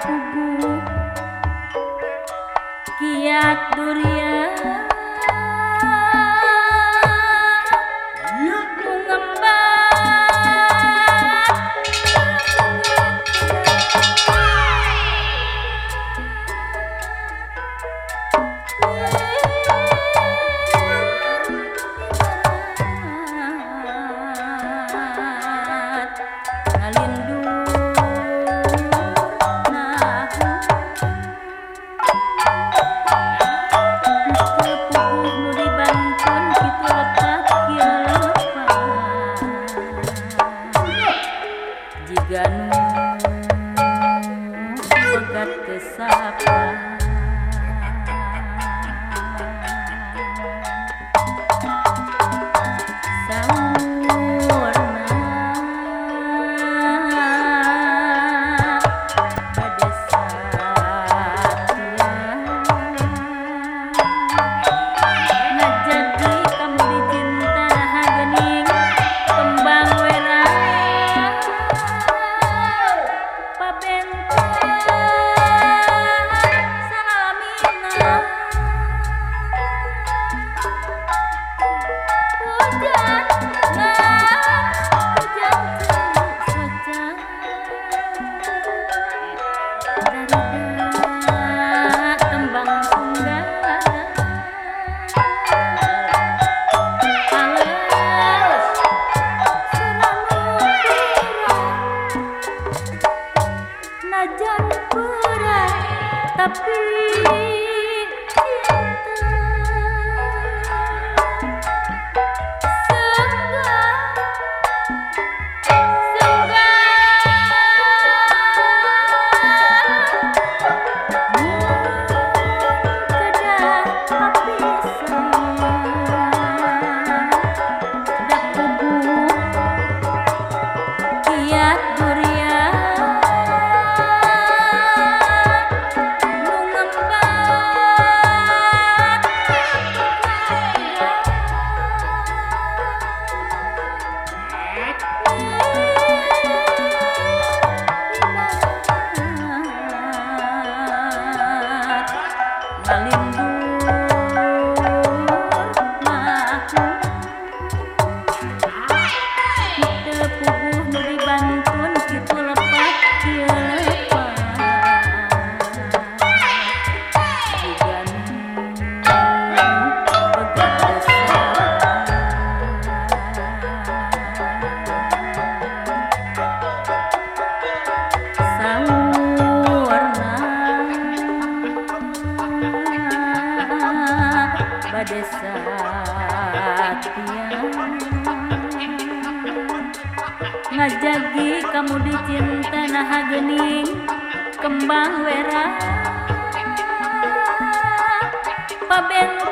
tubuh Kiat duri ngajagi kamu dicinta nah gening kembang wera paben